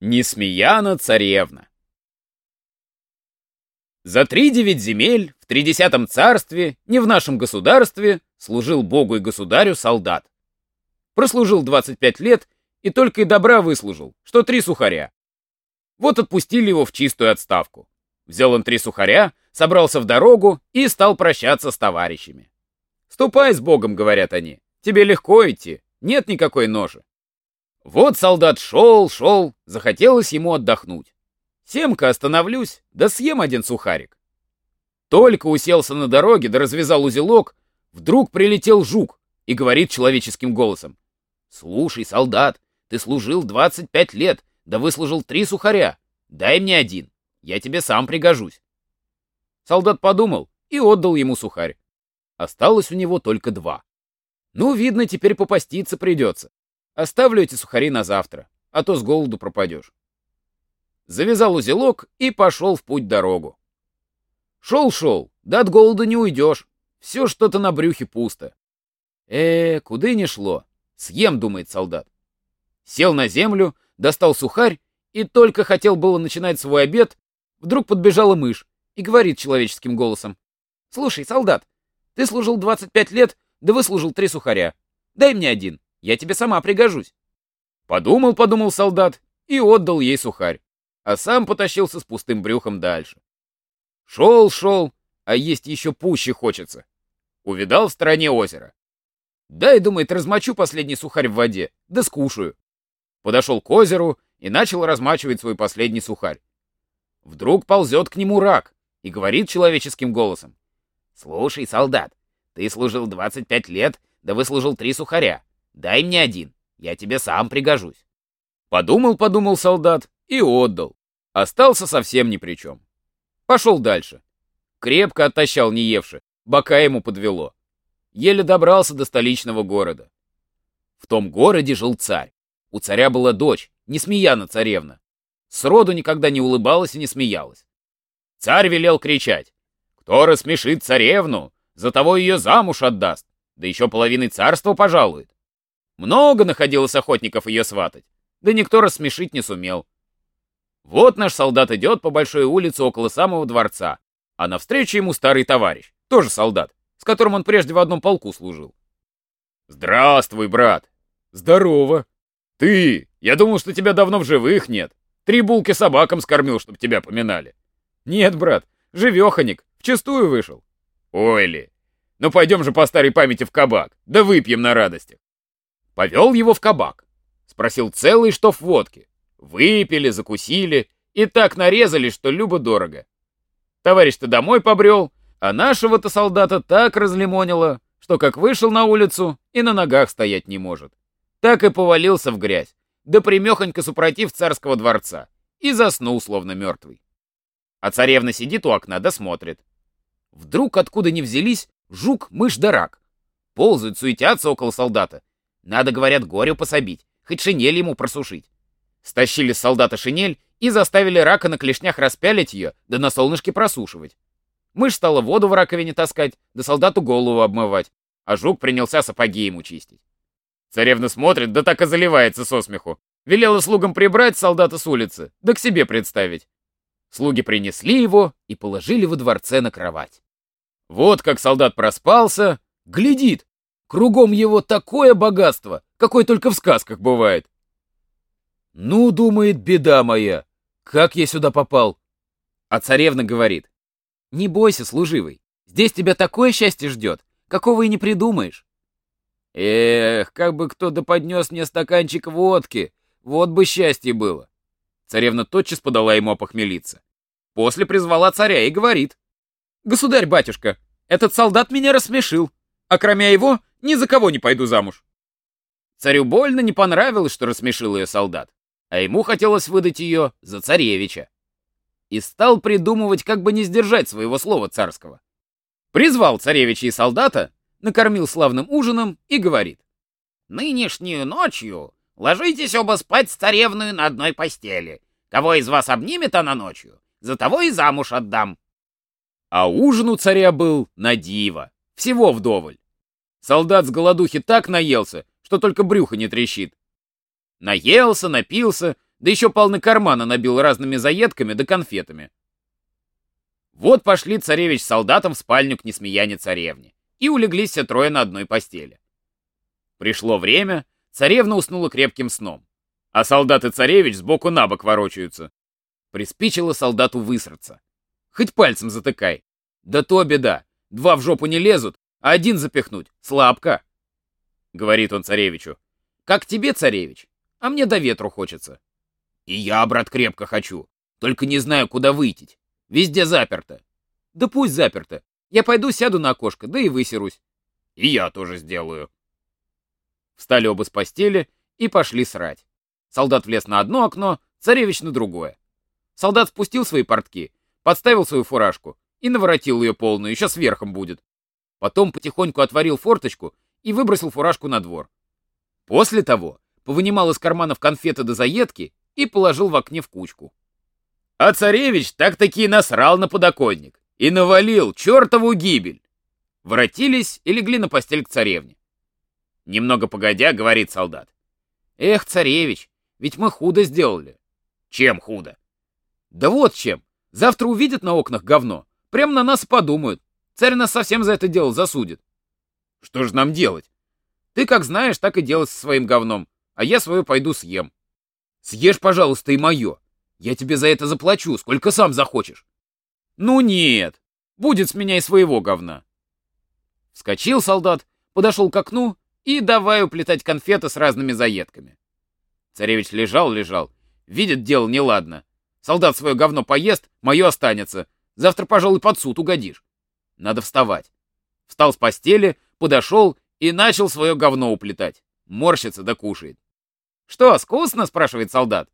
Несмеяна царевна. За три девять земель, в тридесятом царстве, не в нашем государстве, служил Богу и государю солдат. Прослужил 25 лет и только и добра выслужил, что три сухаря. Вот отпустили его в чистую отставку. Взял он три сухаря, собрался в дорогу и стал прощаться с товарищами. «Ступай с Богом», — говорят они, — «тебе легко идти, нет никакой ножи». Вот солдат шел, шел, захотелось ему отдохнуть. Семка остановлюсь, да съем один сухарик. Только уселся на дороге, да развязал узелок, вдруг прилетел жук и говорит человеческим голосом. «Слушай, солдат, ты служил 25 лет, да выслужил три сухаря. Дай мне один, я тебе сам пригожусь». Солдат подумал и отдал ему сухарь. Осталось у него только два. Ну, видно, теперь попаститься придется. Оставлю эти сухари на завтра, а то с голоду пропадешь. Завязал узелок и пошел в путь дорогу. Шел-шел, да от голода не уйдешь. Все что-то на брюхе пусто. Э, куда не шло. Съем, думает солдат. Сел на землю, достал сухарь и только хотел было начинать свой обед, вдруг подбежала мышь и говорит человеческим голосом. «Слушай, солдат, ты служил 25 лет, да выслужил три сухаря. Дай мне один. Я тебе сама пригожусь. Подумал, подумал солдат и отдал ей сухарь, а сам потащился с пустым брюхом дальше. Шел, шел, а есть еще пуще хочется. Увидал в стороне озеро. Дай, думает, размочу последний сухарь в воде, да скушаю. Подошел к озеру и начал размачивать свой последний сухарь. Вдруг ползет к нему рак и говорит человеческим голосом. «Слушай, солдат, ты служил 25 лет, да выслужил три сухаря. Дай мне один, я тебе сам пригожусь. Подумал, подумал солдат и отдал. Остался совсем ни при чем. Пошел дальше. Крепко оттащал неевши, бока ему подвело. Еле добрался до столичного города. В том городе жил царь. У царя была дочь, Несмеяна царевна. Сроду никогда не улыбалась и не смеялась. Царь велел кричать. «Кто рассмешит царевну, за того ее замуж отдаст, да еще половины царства пожалует». Много находилось охотников ее сватать, да никто рассмешить не сумел. Вот наш солдат идет по большой улице около самого дворца, а навстречу ему старый товарищ, тоже солдат, с которым он прежде в одном полку служил. «Здравствуй, брат!» «Здорово!» «Ты! Я думал, что тебя давно в живых нет. Три булки собакам скормил, чтобы тебя поминали». «Нет, брат, живеханик, вчистую вышел». «Ой ли! Ну пойдем же по старой памяти в кабак, да выпьем на радостях». Повел его в кабак. Спросил целый штоф водки. Выпили, закусили и так нарезали, что любо-дорого. Товарищ-то домой побрел, а нашего-то солдата так разлимонило, что как вышел на улицу и на ногах стоять не может. Так и повалился в грязь, да примехонько супротив царского дворца, и заснул, словно мертвый. А царевна сидит у окна да смотрит. Вдруг, откуда ни взялись, жук, мышь да рак. Ползают, суетятся около солдата, надо, говорят, горю пособить, хоть шинель ему просушить. Стащили с солдата шинель и заставили рака на клешнях распялить ее, да на солнышке просушивать. Мышь стала воду в раковине таскать, да солдату голову обмывать, а жук принялся сапоги ему чистить. Царевна смотрит, да так и заливается со смеху. Велела слугам прибрать солдата с улицы, да к себе представить. Слуги принесли его и положили во дворце на кровать. Вот как солдат проспался, глядит, Кругом его такое богатство, какое только в сказках бывает. Ну, думает, беда моя, как я сюда попал? А царевна говорит, не бойся, служивый, здесь тебя такое счастье ждет, какого и не придумаешь. Эх, как бы кто да поднес мне стаканчик водки, вот бы счастье было. Царевна тотчас подала ему опохмелиться. После призвала царя и говорит. «Государь-батюшка, этот солдат меня рассмешил, а кроме его ни за кого не пойду замуж. Царю больно не понравилось, что рассмешил ее солдат, а ему хотелось выдать ее за царевича. И стал придумывать, как бы не сдержать своего слова царского. Призвал царевича и солдата, накормил славным ужином и говорит. «Нынешнюю ночью ложитесь оба спать с царевной на одной постели. Кого из вас обнимет она ночью, за того и замуж отдам». А ужин у царя был на диво, всего вдоволь. Солдат с голодухи так наелся, что только брюхо не трещит. Наелся, напился, да еще полны кармана набил разными заедками да конфетами. Вот пошли царевич с солдатом в спальню к несмеяне царевне, и улеглись все трое на одной постели. Пришло время, царевна уснула крепким сном, а солдат и царевич сбоку на бок ворочаются. Приспичило солдату высраться. Хоть пальцем затыкай. Да то беда, два в жопу не лезут, а один запихнуть слабко. Говорит он царевичу. Как тебе, царевич? А мне до ветру хочется. И я, брат, крепко хочу. Только не знаю, куда выйти. Везде заперто. Да пусть заперто. Я пойду сяду на окошко, да и высерусь. И я тоже сделаю. Встали оба с постели и пошли срать. Солдат влез на одно окно, царевич на другое. Солдат спустил свои портки, подставил свою фуражку и наворотил ее полную, еще сверхом будет. Потом потихоньку отворил форточку и выбросил фуражку на двор. После того повынимал из карманов конфеты до заедки и положил в окне в кучку. А царевич так-таки насрал на подоконник и навалил чертову гибель. Воротились и легли на постель к царевне. Немного погодя, говорит солдат. Эх, царевич, ведь мы худо сделали. Чем худо? Да вот чем. Завтра увидят на окнах говно. Прямо на нас подумают. Царь нас совсем за это дело засудит. Что же нам делать? Ты как знаешь, так и делай со своим говном, а я свое пойду съем. Съешь, пожалуйста, и мое. Я тебе за это заплачу, сколько сам захочешь. Ну нет, будет с меня и своего говна. Вскочил солдат, подошел к окну и давай уплетать конфеты с разными заедками. Царевич лежал-лежал, видит дело неладно. Солдат свое говно поест, мое останется. Завтра, пожалуй, под суд угодишь. Надо вставать. Встал с постели, подошел и начал свое говно уплетать. Морщится да кушает. «Что, скусно?» — спрашивает солдат.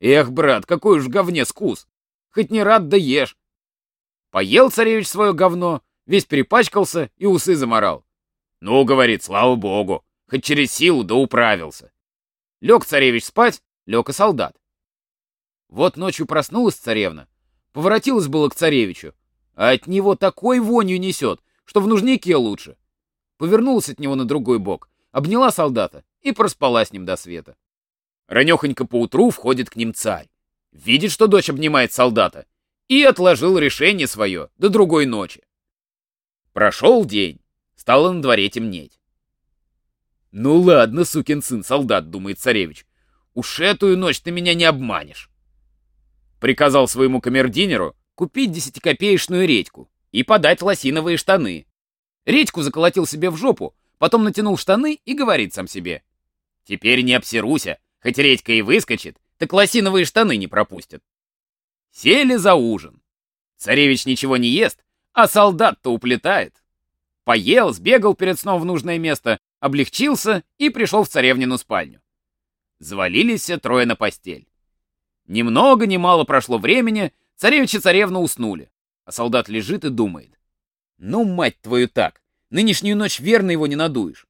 «Эх, брат, какой уж говне скус! Хоть не рад да ешь!» Поел царевич свое говно, весь перепачкался и усы заморал. «Ну, — говорит, — слава богу, хоть через силу да управился». Лег царевич спать, лег и солдат. Вот ночью проснулась царевна, поворотилась было к царевичу, а от него такой вонью несет, что в нужнике лучше. Повернулась от него на другой бок, обняла солдата и проспала с ним до света. Ранехонько поутру входит к ним царь. Видит, что дочь обнимает солдата, и отложил решение свое до другой ночи. Прошел день, стало на дворе темнеть. «Ну ладно, сукин сын, солдат», — думает царевич, — «уж эту ночь ты меня не обманешь». Приказал своему камердинеру купить десятикопеечную редьку и подать лосиновые штаны. Редьку заколотил себе в жопу, потом натянул штаны и говорит сам себе. «Теперь не обсеруся, Хоть редька и выскочит, так лосиновые штаны не пропустят. Сели за ужин. Царевич ничего не ест, а солдат-то уплетает. Поел, сбегал перед сном в нужное место, облегчился и пришел в царевнину спальню. Завалились все трое на постель. Ни много ни мало прошло времени, царевич и царевна уснули, а солдат лежит и думает. Ну, мать твою так, нынешнюю ночь верно его не надуешь.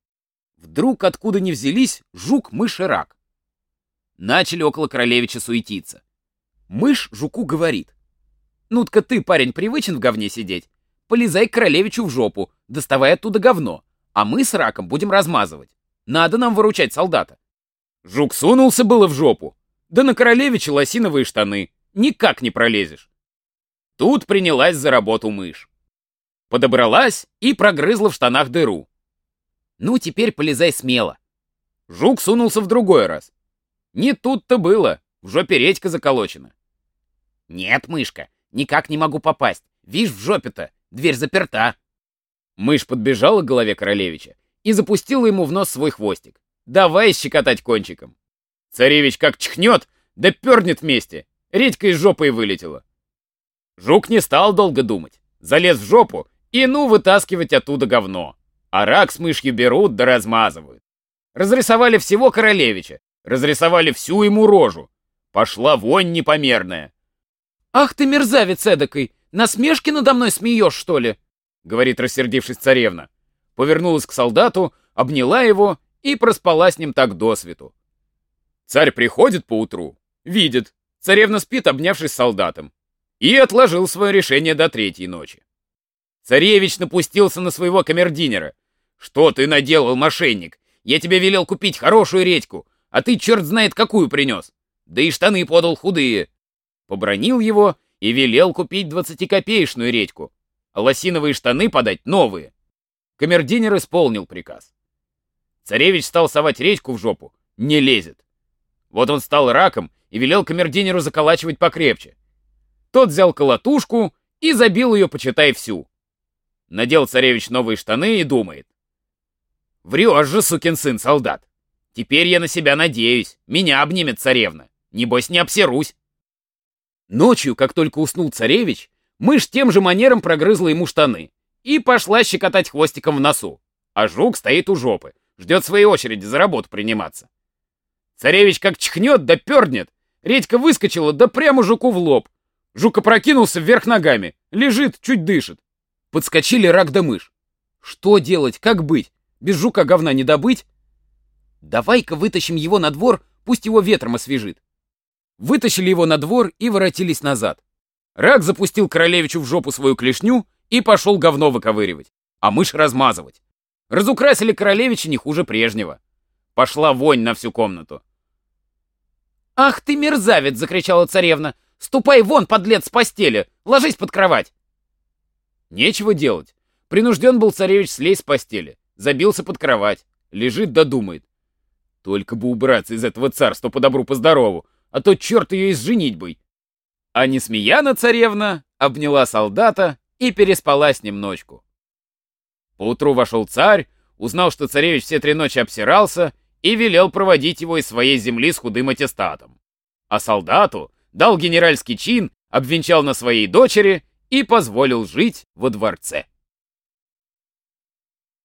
Вдруг откуда ни взялись жук, мышь и рак. Начали около королевича суетиться. Мышь жуку говорит. «Ну-тка ты, парень, привычен в говне сидеть? Полезай к королевичу в жопу, доставай оттуда говно, а мы с раком будем размазывать. Надо нам выручать солдата». Жук сунулся было в жопу. Да на королевича лосиновые штаны. Никак не пролезешь. Тут принялась за работу мышь. Подобралась и прогрызла в штанах дыру. Ну, теперь полезай смело. Жук сунулся в другой раз. Не тут-то было, в жопе редька заколочена. Нет, мышка, никак не могу попасть. Вишь, в жопе-то, дверь заперта. Мышь подбежала к голове королевича и запустила ему в нос свой хвостик. Давай щекотать кончиком. Царевич как чихнет, да пернет вместе. Редька из жопы и вылетела. Жук не стал долго думать. Залез в жопу и ну вытаскивать оттуда говно. А рак с мышью берут да размазывают. Разрисовали всего королевича, Разрисовали всю ему рожу. Пошла вонь непомерная. «Ах ты мерзавец эдакой! Насмешки надо мной смеешь, что ли?» Говорит, рассердившись царевна. Повернулась к солдату, обняла его и проспала с ним так до свету. Царь приходит поутру, видит, царевна спит, обнявшись солдатом, и отложил свое решение до третьей ночи. Царевич напустился на своего камердинера. «Что ты наделал, мошенник? Я тебе велел купить хорошую редьку, а ты черт знает какую принес. да и штаны подал худые. Побронил его и велел купить двадцатикопеечную редьку, а лосиновые штаны подать новые. Камердинер исполнил приказ. Царевич стал совать редьку в жопу, не лезет. Вот он стал раком и велел камердинеру заколачивать покрепче. Тот взял колотушку и забил ее, почитай, всю. Надел царевич новые штаны и думает. Врешь же, сукин сын, солдат. Теперь я на себя надеюсь. Меня обнимет царевна. Небось, не обсерусь. Ночью, как только уснул царевич, мышь тем же манером прогрызла ему штаны и пошла щекотать хвостиком в носу. А жук стоит у жопы, ждет своей очереди за работу приниматься. Царевич как чихнет да пернет. Редька выскочила, да прямо жуку в лоб. Жук опрокинулся вверх ногами, лежит, чуть дышит. Подскочили рак да мышь. Что делать, как быть? Без жука говна не добыть? Давай-ка вытащим его на двор, пусть его ветром освежит. Вытащили его на двор и воротились назад. Рак запустил королевичу в жопу свою клешню и пошел говно выковыривать, а мышь размазывать. Разукрасили королевича не хуже прежнего. Пошла вонь на всю комнату. «Ах ты мерзавец!» — закричала царевна. «Ступай вон, подлец, с постели! Ложись под кровать!» Нечего делать. Принужден был царевич слезть с постели. Забился под кровать. Лежит да думает. Только бы убраться из этого царства по добру, по здорову, а то черт ее изженить бы. А Несмеяна царевна обняла солдата и переспала с ним ночку. Поутру вошел царь, узнал, что царевич все три ночи обсирался и велел проводить его из своей земли с худым аттестатом. А солдату дал генеральский чин, обвенчал на своей дочери и позволил жить во дворце.